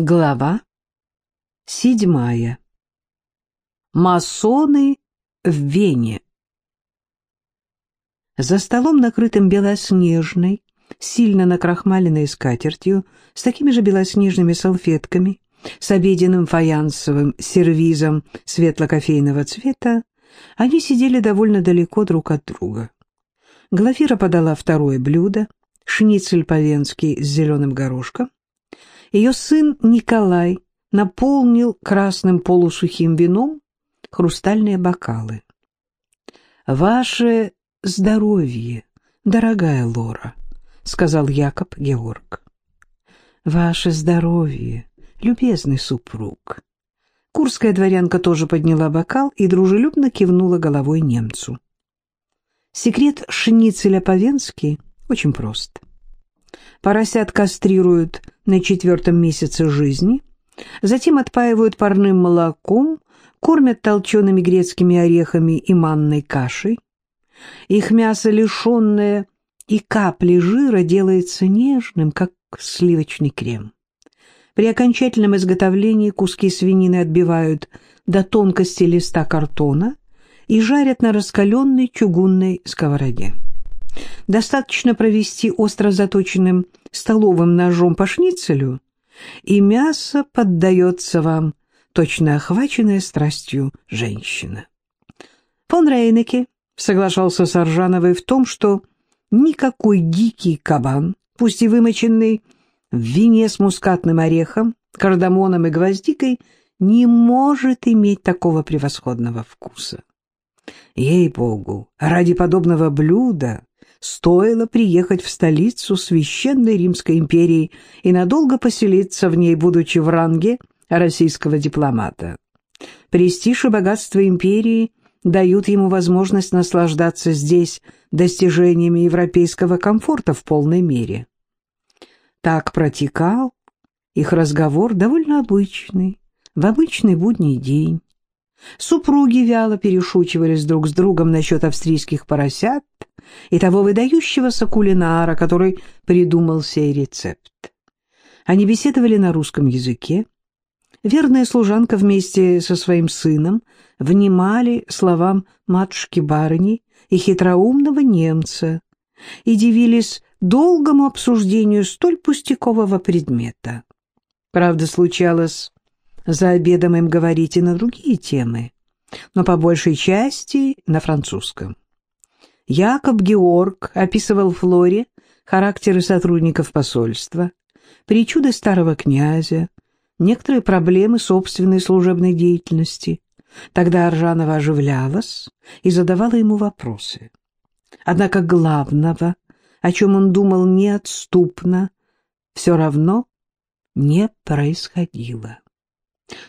Глава седьмая. Масоны в Вене. За столом, накрытым белоснежной, сильно накрахмаленной скатертью, с такими же белоснежными салфетками, с обеденным фаянсовым сервизом светло-кофейного цвета, они сидели довольно далеко друг от друга. Глафира подала второе блюдо, шницель по-венски с зеленым горошком, ее сын Николай наполнил красным полусухим вином хрустальные бокалы. «Ваше здоровье, дорогая Лора», — сказал Якоб Георг. «Ваше здоровье, любезный супруг». Курская дворянка тоже подняла бокал и дружелюбно кивнула головой немцу. Секрет шницеля по-венски очень прост. Поросят кастрируют на четвертом месяце жизни, затем отпаивают парным молоком, кормят толчеными грецкими орехами и манной кашей. Их мясо, лишенное и капли жира, делается нежным, как сливочный крем. При окончательном изготовлении куски свинины отбивают до тонкости листа картона и жарят на раскаленной чугунной сковороде. Достаточно провести остро заточенным столовым ножом по шницелю, и мясо поддается вам, точно охваченная страстью женщина. Фон Рейнеке соглашался с Аржановой в том, что никакой дикий кабан, пусть и вымоченный в вине с мускатным орехом, кардамоном и гвоздикой, не может иметь такого превосходного вкуса. Ей-богу, ради подобного блюда стоило приехать в столицу Священной Римской империи и надолго поселиться в ней, будучи в ранге российского дипломата. Престиж и богатство империи дают ему возможность наслаждаться здесь достижениями европейского комфорта в полной мере. Так протекал их разговор довольно обычный, в обычный будний день. Супруги вяло перешучивались друг с другом насчет австрийских поросят и того выдающегося кулинара, который придумал сей рецепт. Они беседовали на русском языке. Верная служанка вместе со своим сыном внимали словам матушки-барыни и хитроумного немца и дивились долгому обсуждению столь пустякового предмета. Правда, случалось за обедом им говорить и на другие темы, но по большей части на французском. Якоб Георг описывал Флоре характеры сотрудников посольства, причуды старого князя, некоторые проблемы собственной служебной деятельности. Тогда Аржанова оживлялась и задавала ему вопросы. Однако главного, о чем он думал неотступно, все равно не происходило.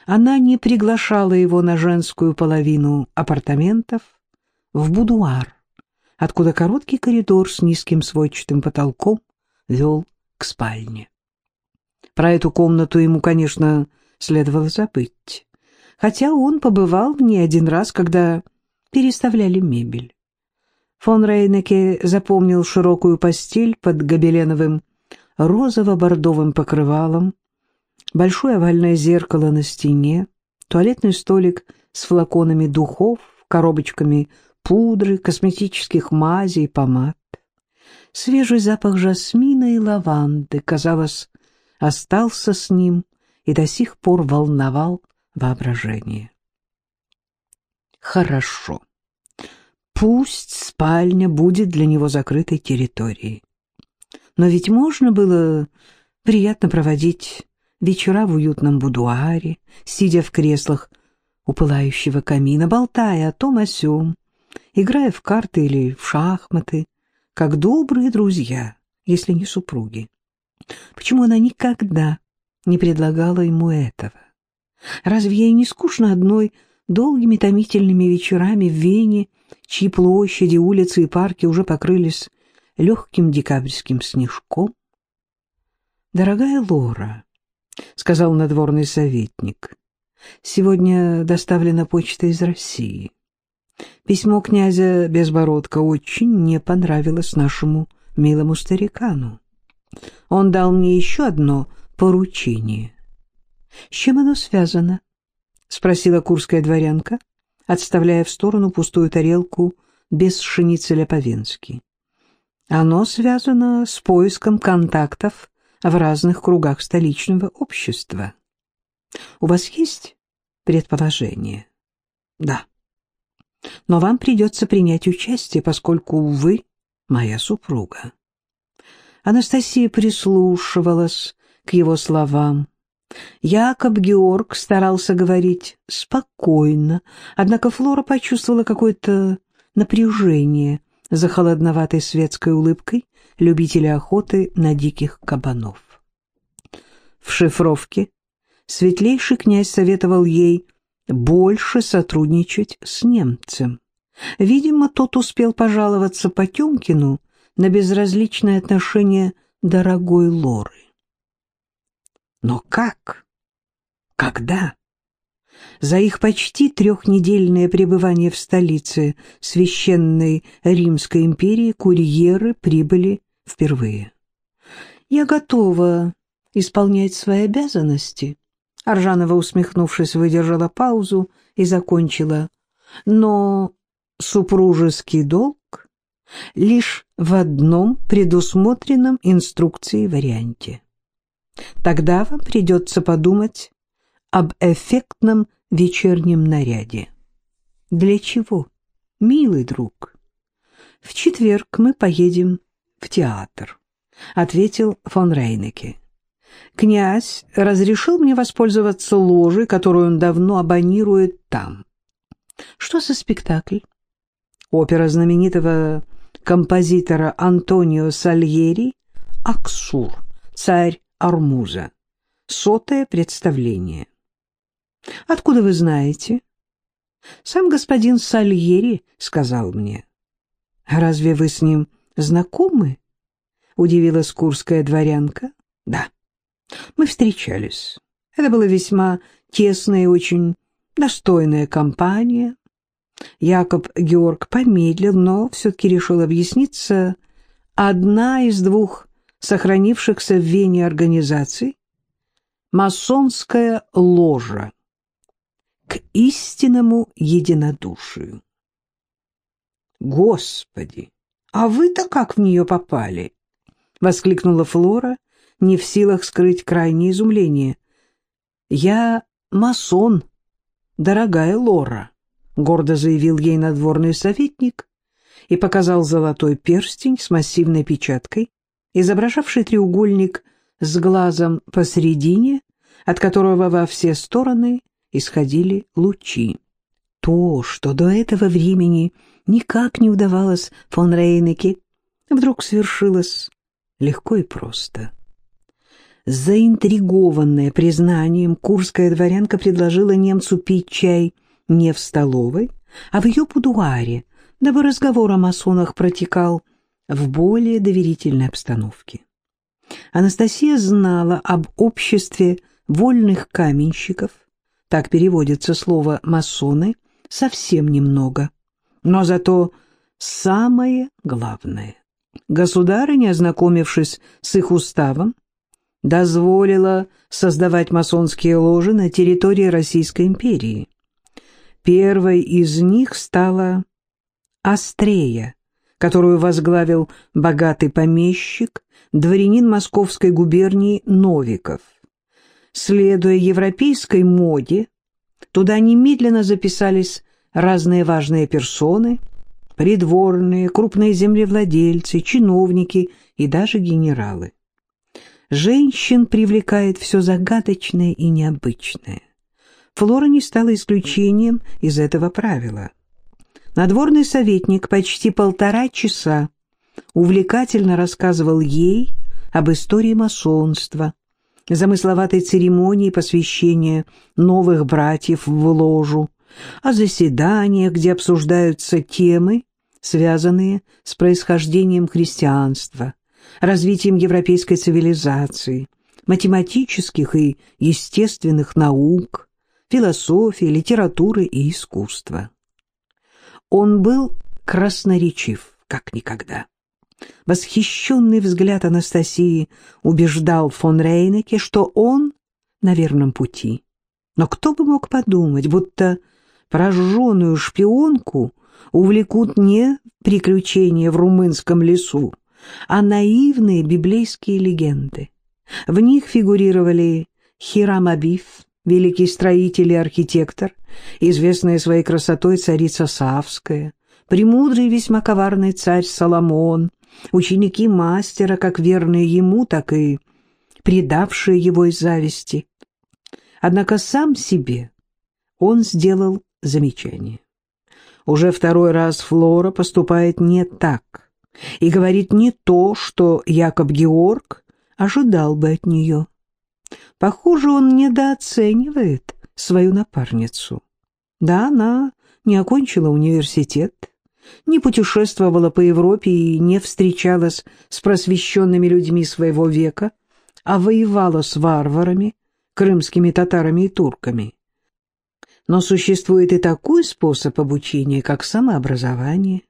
Она не приглашала его на женскую половину апартаментов, в будуар, откуда короткий коридор с низким сводчатым потолком вел к спальне. Про эту комнату ему, конечно, следовало забыть, хотя он побывал в ней один раз, когда переставляли мебель. Фон Рейнеке запомнил широкую постель под гобеленовым розово-бордовым покрывалом, большое овальное зеркало на стене, туалетный столик с флаконами духов, коробочками пудры, косметических мазей помад. Свежий запах жасмина и лаванды, казалось, остался с ним и до сих пор волновал воображение. Хорошо. Пусть спальня будет для него закрытой территорией. Но ведь можно было приятно проводить вечера в уютном будуаре, сидя в креслах у пылающего камина, болтая о том о сём, играя в карты или в шахматы, как добрые друзья, если не супруги. Почему она никогда не предлагала ему этого? Разве ей не скучно одной долгими томительными вечерами в Вене, чьи площади, улицы и парки уже покрылись легким декабрьским снежком? «Дорогая Лора», — сказал надворный советник, — «сегодня доставлена почта из России». Письмо князя Безбородка очень не понравилось нашему милому старикану. Он дал мне еще одно поручение. С чем оно связано? — спросила курская дворянка, отставляя в сторону пустую тарелку без шницеля по-венски. Оно связано с поиском контактов в разных кругах столичного общества. У вас есть предположение? Да. Но вам придется принять участие, поскольку вы моя супруга. Анастасия прислушивалась к его словам. Якоб Георг старался говорить спокойно, однако Флора почувствовала какое-то напряжение за холодноватой светской улыбкой любителя охоты на диких кабанов. В шифровке светлейший князь советовал ей больше сотрудничать с немцем. Видимо, тот успел пожаловаться Потемкину на безразличное отношение дорогой Лоры. Но как? Когда? За их почти трехнедельное пребывание в столице Священной Римской империи курьеры прибыли впервые. «Я готова исполнять свои обязанности», — Аржанова, усмехнувшись, выдержала паузу и закончила. «Но супружеский долг лишь в одном предусмотренном инструкцией варианте. Тогда вам придется подумать об эффектном вечернем наряде. Для чего, милый друг? В четверг мы поедем в театр, ответил фон Рейнеке. Князь разрешил мне воспользоваться ложей, которую он давно абонирует там. Что за спектакль? Опера знаменитого композитора Антонио Сальери «Аксур. Царь Армуза». Сотое представление. Откуда вы знаете? Сам господин Сальери сказал мне. Разве вы с ним знакомы? Удивилась курская дворянка. Да. Мы встречались. Это была весьма тесная и очень достойная компания. Якоб Георг помедлил, но все-таки решил объясниться. Одна из двух сохранившихся в Вене организаций — масонская ложа к истинному единодушию. «Господи, а вы-то как в нее попали?» — воскликнула Флора, не в силах скрыть крайнее изумление. «Я масон, дорогая Лора», — гордо заявил ей надворный советник и показал золотой перстень с массивной печаткой, изображавший треугольник с глазом посередине, от которого во все стороны исходили лучи. То, что до этого времени никак не удавалось фон Рейнеке, вдруг свершилось легко и просто. Заинтригованная признанием, курская дворянка предложила немцу пить чай не в столовой, а в ее будуаре, дабы разговор о масонах протекал в более доверительной обстановке. Анастасия знала об обществе вольных каменщиков, так переводится слово «масоны», совсем немного. Но зато самое главное. Государыня, ознакомившись с их уставом, дозволила создавать масонские ложи на территории Российской империи. Первой из них стала Астрея, которую возглавил богатый помещик, дворянин Московской губернии Новиков – Следуя европейской моде, туда немедленно записались разные важные персоны, придворные, крупные землевладельцы, чиновники и даже генералы. Женщин привлекает все загадочное и необычное. Флора не стала исключением из этого правила. Надворный советник почти полтора часа увлекательно рассказывал ей об истории масонства, замысловатой церемонии посвящения новых братьев в ложу, о заседаниях, где обсуждаются темы, связанные с происхождением христианства, развитием европейской цивилизации, математических и естественных наук, философии, литературы и искусства. Он был красноречив, как никогда. Восхищенный взгляд Анастасии убеждал фон Рейнеке, что он на верном пути. Но кто бы мог подумать, будто прожженную шпионку увлекут не приключения в румынском лесу, а наивные библейские легенды. В них фигурировали Хирам Абиф, великий строитель и архитектор, известная своей красотой царица Савская, премудрый и весьма коварный царь Соломон, ученики мастера, как верные ему, так и предавшие его из зависти. Однако сам себе он сделал замечание. Уже второй раз Флора поступает не так и говорит не то, что Якоб Георг ожидал бы от нее. Похоже, он недооценивает свою напарницу. Да, она не окончила университет, не путешествовала по Европе и не встречалась с просвещенными людьми своего века, а воевала с варварами, крымскими татарами и турками. Но существует и такой способ обучения, как самообразование.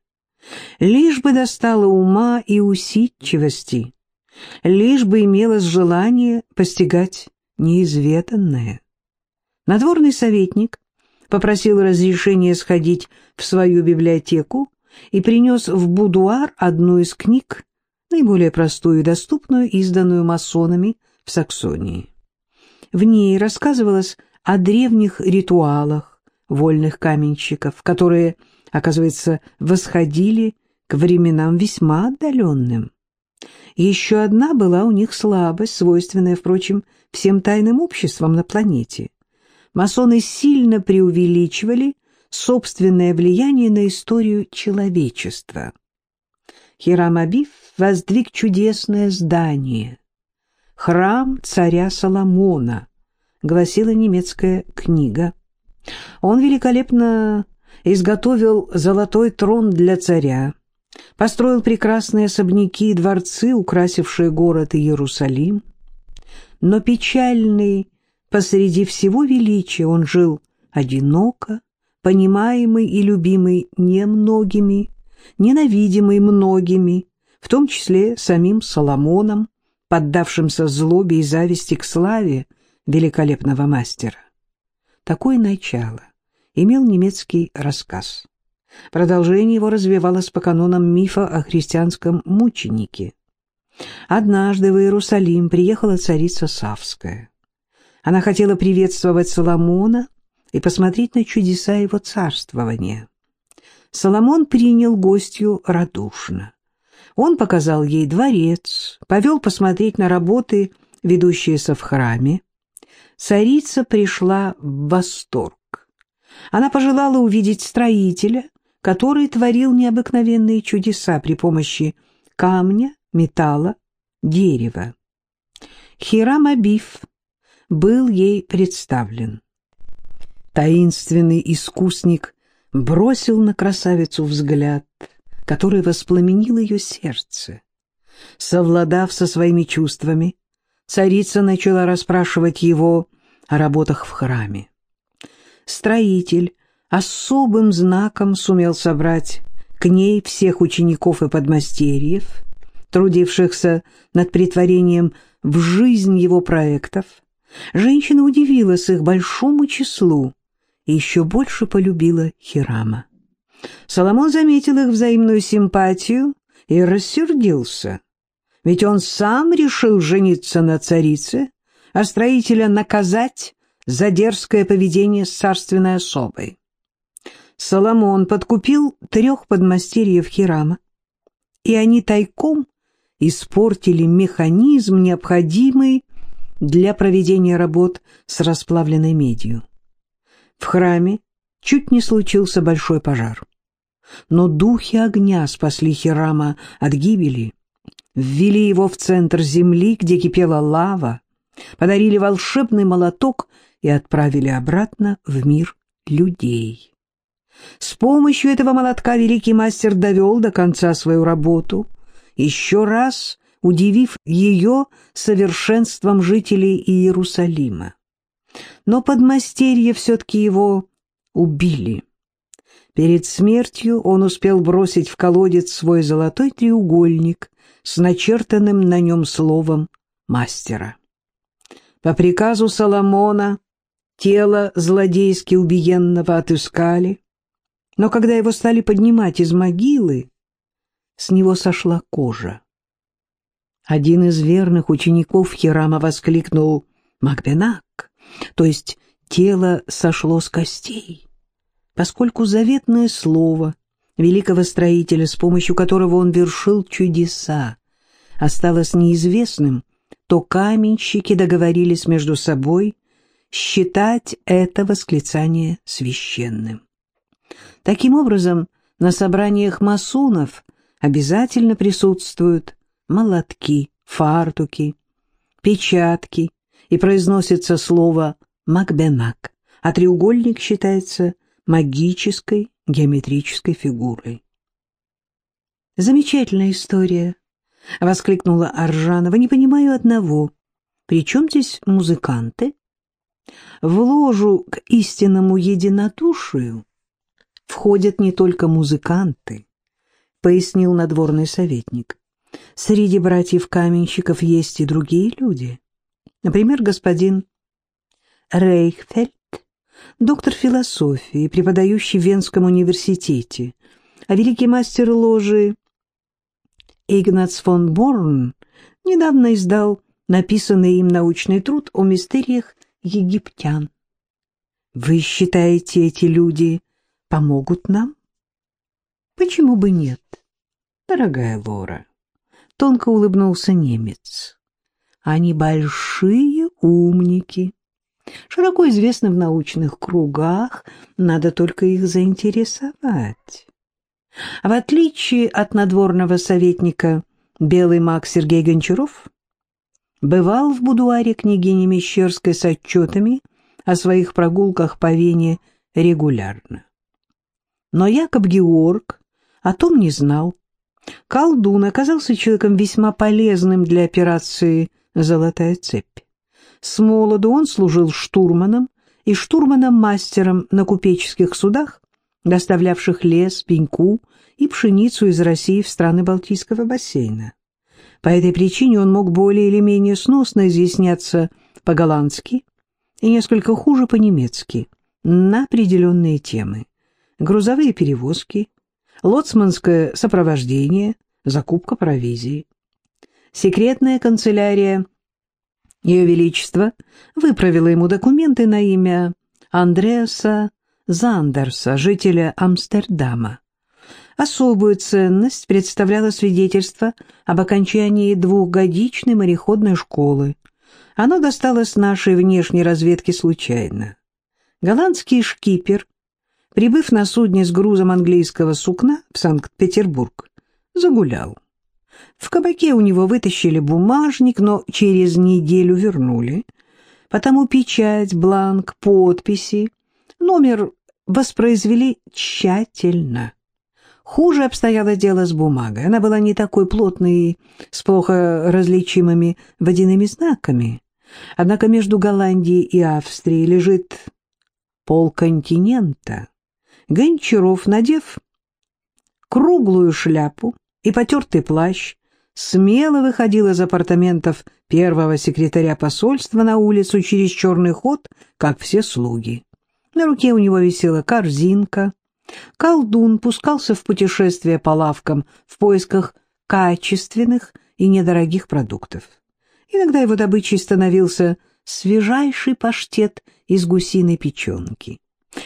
Лишь бы достало ума и усидчивости, лишь бы имелось желание постигать неизведанное. Надворный советник попросил разрешения сходить в свою библиотеку и принес в будуар одну из книг, наиболее простую и доступную, изданную масонами в Саксонии. В ней рассказывалось о древних ритуалах вольных каменщиков, которые, оказывается, восходили к временам весьма отдаленным. Еще одна была у них слабость, свойственная, впрочем, всем тайным обществам на планете. Масоны сильно преувеличивали собственное влияние на историю человечества. Хирам воздвиг чудесное здание, храм царя Соломона, гласила немецкая книга. Он великолепно изготовил золотой трон для царя, построил прекрасные особняки и дворцы, украсившие город Иерусалим. Но печальный посреди всего величия он жил одиноко, понимаемый и любимый немногими, ненавидимый многими, в том числе самим Соломоном, поддавшимся злобе и зависти к славе, великолепного мастера. Такое начало имел немецкий рассказ. Продолжение его развивалось по канонам мифа о христианском мученике. Однажды в Иерусалим приехала царица Савская. Она хотела приветствовать Соломона и посмотреть на чудеса его царствования. Соломон принял гостью радушно. Он показал ей дворец, повел посмотреть на работы, ведущиеся в храме, Царица пришла в восторг. Она пожелала увидеть строителя, который творил необыкновенные чудеса при помощи камня, металла, дерева. Хирам Абиф был ей представлен. Таинственный искусник бросил на красавицу взгляд, который воспламенил ее сердце. Совладав со своими чувствами, царица начала расспрашивать его о работах в храме. Строитель особым знаком сумел собрать к ней всех учеников и подмастерьев, трудившихся над притворением в жизнь его проектов. Женщина удивилась их большому числу и еще больше полюбила Хирама. Соломон заметил их взаимную симпатию и рассердился. Ведь он сам решил жениться на царице, а строителя наказать за дерзкое поведение с царственной особой. Соломон подкупил трех подмастерьев Хирама, и они тайком испортили механизм, необходимый для проведения работ с расплавленной медью. В храме чуть не случился большой пожар. Но духи огня спасли Хирама от гибели, ввели его в центр земли, где кипела лава, подарили волшебный молоток и отправили обратно в мир людей. С помощью этого молотка великий мастер довел до конца свою работу, еще раз удивив ее совершенством жителей Иерусалима. Но подмастерье все-таки его убили. Перед смертью он успел бросить в колодец свой золотой треугольник с начертанным на нем словом «мастера». По приказу Соломона тело злодейски убиенного отыскали, но когда его стали поднимать из могилы, с него сошла кожа. Один из верных учеников Хирама воскликнул «Макбенак», то есть тело сошло с костей, поскольку заветное слово великого строителя, с помощью которого он вершил чудеса, осталось неизвестным, то каменщики договорились между собой считать это восклицание священным. Таким образом, на собраниях масонов обязательно присутствуют молотки, фартуки, печатки, и произносится слово «макбенак», а треугольник считается магической геометрической фигурой. «Замечательная история», — воскликнула Аржанова. «Не понимаю одного. При чем здесь музыканты?» В ложу к истинному единодушию входят не только музыканты, пояснил надворный советник. Среди братьев-каменщиков есть и другие люди. Например, господин Рейхфельд, доктор философии, преподающий в Венском университете, а великий мастер ложи Игнац фон Борн недавно издал написанный им научный труд о мистериях египтян. Вы считаете, эти люди помогут нам? Почему бы нет, дорогая Лора? Тонко улыбнулся немец. Они большие умники. Широко известны в научных кругах, надо только их заинтересовать. В отличие от надворного советника белый маг Сергей Гончаров бывал в будуаре княгини Мещерской с отчетами о своих прогулках по Вене регулярно. Но Якоб Георг о том не знал. Колдун оказался человеком весьма полезным для операции «Золотая цепь». С молоду он служил штурманом и штурманом-мастером на купеческих судах, доставлявших лес, пеньку и пшеницу из России в страны Балтийского бассейна. По этой причине он мог более или менее сносно изъясняться по-голландски и несколько хуже по-немецки на определенные темы. Грузовые перевозки, лоцманское сопровождение, закупка провизии. Секретная канцелярия Ее Величества выправила ему документы на имя Андреаса Зандерса, жителя Амстердама. Особую ценность представляло свидетельство об окончании двухгодичной мореходной школы. Оно досталось нашей внешней разведке случайно. Голландский шкипер, прибыв на судне с грузом английского сукна в Санкт-Петербург, загулял. В кабаке у него вытащили бумажник, но через неделю вернули. Потому печать, бланк, подписи, номер воспроизвели тщательно. Хуже обстояло дело с бумагой. Она была не такой плотной и с плохо различимыми водяными знаками. Однако между Голландией и Австрией лежит полконтинента. Гончаров, надев круглую шляпу и потертый плащ, смело выходил из апартаментов первого секретаря посольства на улицу через черный ход, как все слуги. На руке у него висела корзинка, Колдун пускался в путешествия по лавкам в поисках качественных и недорогих продуктов. Иногда его добычей становился свежайший паштет из гусиной печенки.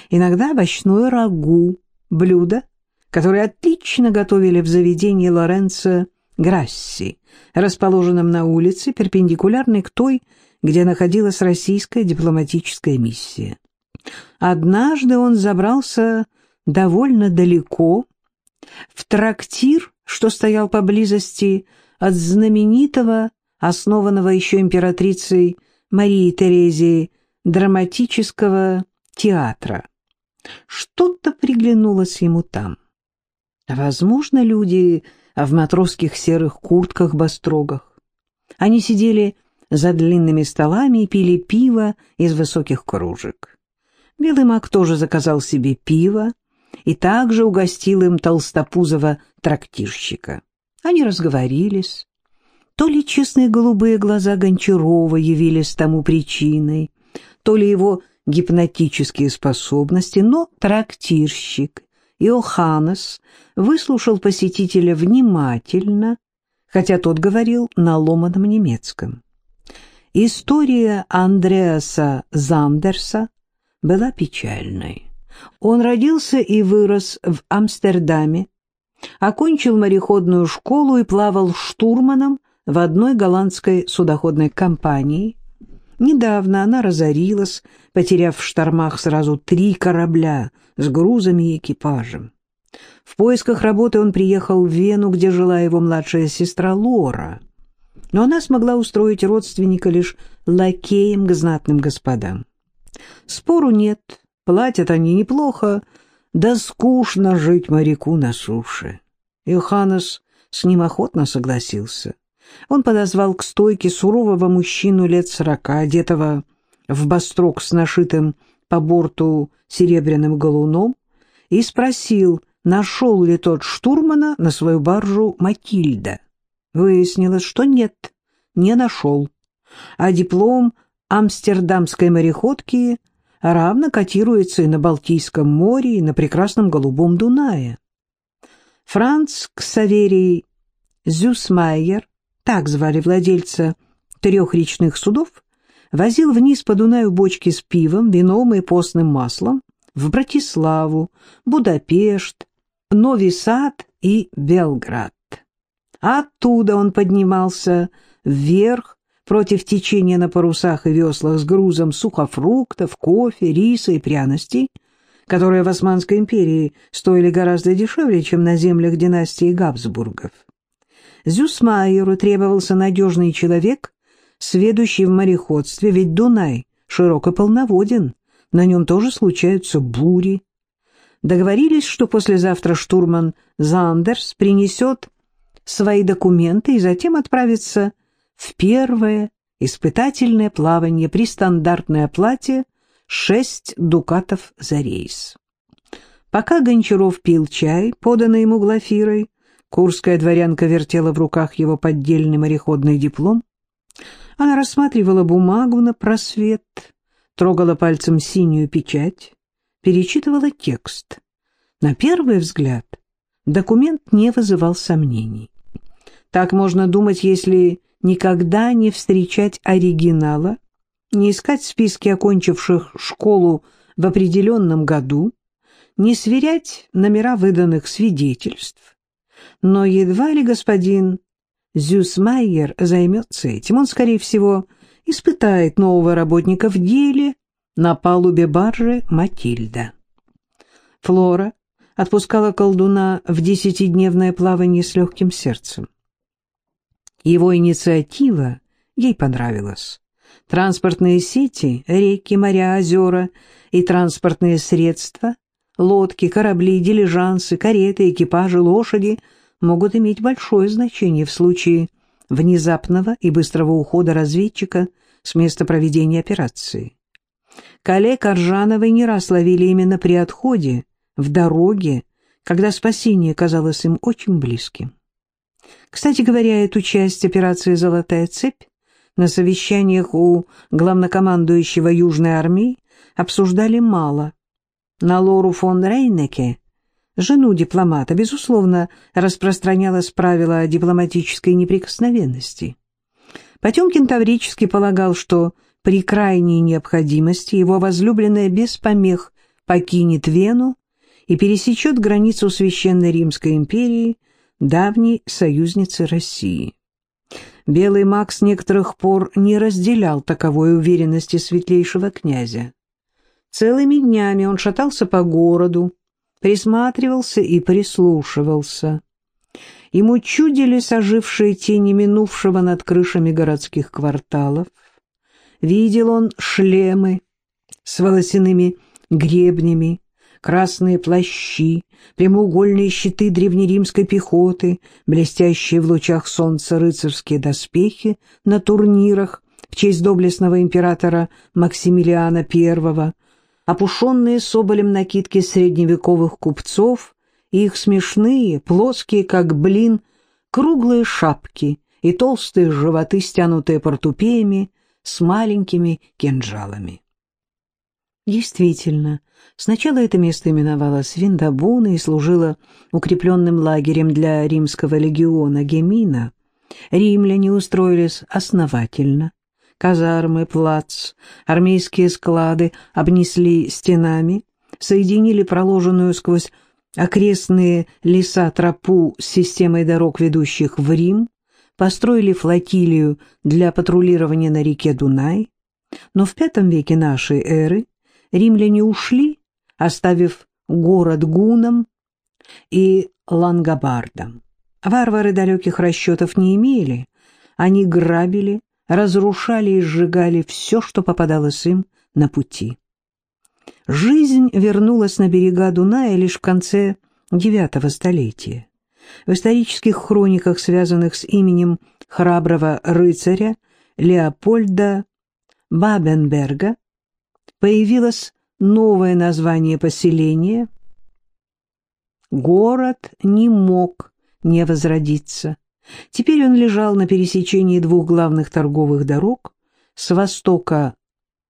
Иногда овощное рагу, блюдо, которое отлично готовили в заведении Лоренцо Грасси, расположенном на улице, перпендикулярной к той, где находилась российская дипломатическая миссия. Однажды он забрался довольно далеко, в трактир, что стоял поблизости от знаменитого, основанного еще императрицей Марии Терезией, драматического театра. Что-то приглянулось ему там. Возможно, люди в матросских серых куртках-бастрогах. Они сидели за длинными столами и пили пиво из высоких кружек. Белый маг тоже заказал себе пиво, и также угостил им толстопузого трактирщика. Они разговорились. То ли честные голубые глаза Гончарова явились тому причиной, то ли его гипнотические способности, но трактирщик Иоханнес выслушал посетителя внимательно, хотя тот говорил на ломаном немецком. История Андреаса Зандерса была печальной. Он родился и вырос в Амстердаме, окончил мореходную школу и плавал штурманом в одной голландской судоходной компании. Недавно она разорилась, потеряв в штормах сразу три корабля с грузами и экипажем. В поисках работы он приехал в Вену, где жила его младшая сестра Лора, но она смогла устроить родственника лишь лакеем к знатным господам. Спору нет, платят они неплохо, да скучно жить моряку на суше. Йоханнес с ним охотно согласился. Он подозвал к стойке сурового мужчину лет сорока, одетого в бастрок с нашитым по борту серебряным галуном, и спросил, нашел ли тот штурмана на свою баржу Матильда. Выяснилось, что нет, не нашел, а диплом амстердамской мореходки равно котируется и на Балтийском море, и на прекрасном Голубом Дунае. Франц Ксаверий Зюсмайер, так звали владельца трех речных судов, возил вниз по Дунаю бочки с пивом, вином и постным маслом в Братиславу, Будапешт, Нови Сад и Белград. Оттуда он поднимался вверх против течения на парусах и веслах с грузом сухофруктов, кофе, риса и пряностей, которые в Османской империи стоили гораздо дешевле, чем на землях династии Габсбургов. Зюсмайеру требовался надежный человек, сведущий в мореходстве, ведь Дунай широк и полноводен, на нем тоже случаются бури. Договорились, что послезавтра штурман Зандерс принесет свои документы и затем отправится в первое испытательное плавание при стандартной оплате шесть дукатов за рейс. Пока Гончаров пил чай, поданный ему Глафирой, курская дворянка вертела в руках его поддельный мореходный диплом. Она рассматривала бумагу на просвет, трогала пальцем синюю печать, перечитывала текст. На первый взгляд документ не вызывал сомнений. Так можно думать, если никогда не встречать оригинала, не искать списки окончивших школу в определенном году, не сверять номера выданных свидетельств. Но едва ли господин Зюсмайер займется этим, он, скорее всего, испытает нового работника в деле на палубе баржи Матильда. Флора отпускала колдуна в десятидневное плавание с легким сердцем. Его инициатива ей понравилась. Транспортные сети, реки, моря, озера и транспортные средства, лодки, корабли, дилижансы, кареты, экипажи, лошади могут иметь большое значение в случае внезапного и быстрого ухода разведчика с места проведения операции. Коллег Аржановой не раз ловили именно при отходе, в дороге, когда спасение казалось им очень близким. Кстати говоря, эту часть операции «Золотая цепь» на совещаниях у главнокомандующего Южной армии обсуждали мало. На Лору фон Рейнеке, жену дипломата, безусловно, распространялось правило дипломатической неприкосновенности. Потемкин таврически полагал, что при крайней необходимости его возлюбленная без помех покинет Вену и пересечет границу Священной Римской империи – давней союзницы России. Белый маг с некоторых пор не разделял таковой уверенности светлейшего князя. Целыми днями он шатался по городу, присматривался и прислушивался. Ему чудились ожившие тени минувшего над крышами городских кварталов. Видел он шлемы с волосяными гребнями, красные плащи, прямоугольные щиты древнеримской пехоты, блестящие в лучах солнца рыцарские доспехи на турнирах в честь доблестного императора Максимилиана I, опушенные соболем накидки средневековых купцов и их смешные, плоские, как блин, круглые шапки и толстые животы, стянутые портупеями, с маленькими кинжалами. Действительно, сначала это место именовалось Виндабуна и служило укрепленным лагерем для римского легиона Гемина. Римляне устроились основательно. Казармы, плац, армейские склады обнесли стенами, соединили проложенную сквозь окрестные леса тропу с системой дорог, ведущих в Рим, построили флотилию для патрулирования на реке Дунай, но в V веке нашей эры римляне ушли, оставив город гунам и лангобардам. Варвары далеких расчетов не имели, они грабили, разрушали и сжигали все, что попадалось им на пути. Жизнь вернулась на берега Дуная лишь в конце IX столетия. В исторических хрониках, связанных с именем храброго рыцаря Леопольда Бабенберга, появилось новое название поселения. Город не мог не возродиться. Теперь он лежал на пересечении двух главных торговых дорог с востока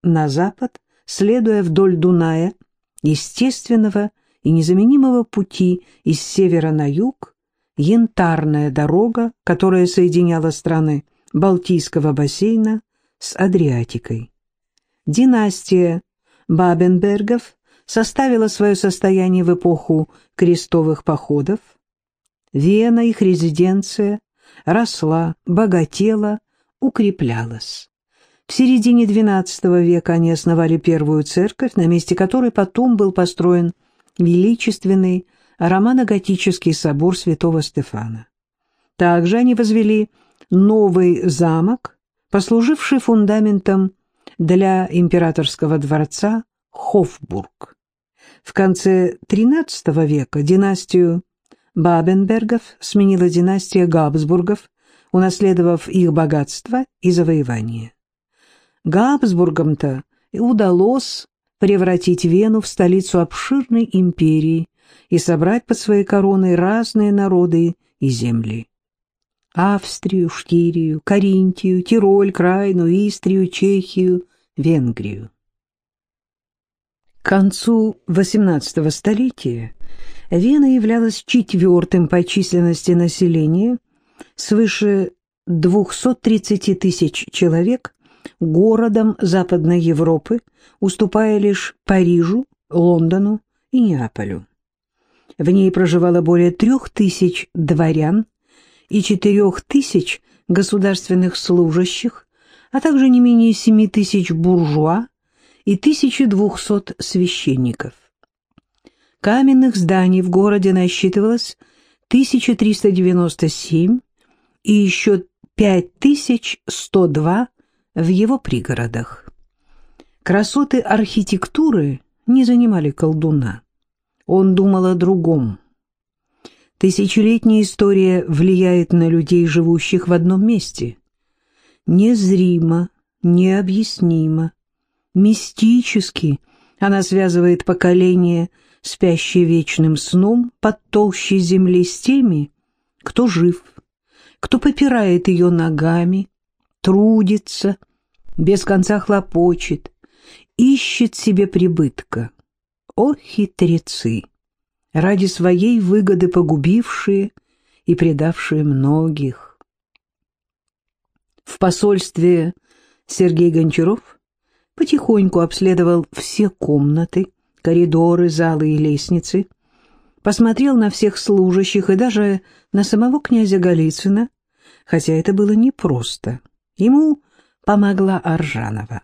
на запад, следуя вдоль Дуная, естественного и незаменимого пути из севера на юг, янтарная дорога, которая соединяла страны Балтийского бассейна с Адриатикой. Династия Бабенбергов составила свое состояние в эпоху крестовых походов. Вена, их резиденция, росла, богатела, укреплялась. В середине XII века они основали первую церковь, на месте которой потом был построен величественный романо-готический собор святого Стефана. Также они возвели новый замок, послуживший фундаментом для императорского дворца Хофбург. В конце XIII века династию Бабенбергов сменила династия Габсбургов, унаследовав их богатство и завоевание. Габсбургам-то удалось превратить Вену в столицу обширной империи и собрать под своей короной разные народы и земли. Австрию, Штирию, Каринтию, Тироль, Крайну, Истрию, Чехию, Венгрию. К концу XVIII столетия Вена являлась четвертым по численности населения, свыше 230 тысяч человек, городом Западной Европы, уступая лишь Парижу, Лондону и Неаполю. В ней проживало более трех тысяч дворян, и четырех тысяч государственных служащих, а также не менее семи тысяч буржуа и 1200 священников. Каменных зданий в городе насчитывалось 1397 и еще 5102 в его пригородах. Красоты архитектуры не занимали колдуна. Он думал о другом – Тысячелетняя история влияет на людей, живущих в одном месте. Незримо, необъяснимо, мистически она связывает поколение, спящее вечным сном под толщей земли с теми, кто жив, кто попирает ее ногами, трудится, без конца хлопочет, ищет себе прибытка. О, хитрецы! Ради своей выгоды погубившие и предавшие многих. В посольстве Сергей Гончаров потихоньку обследовал все комнаты, коридоры, залы и лестницы, посмотрел на всех служащих и даже на самого князя Голицына, хотя это было непросто. Ему помогла Аржанова.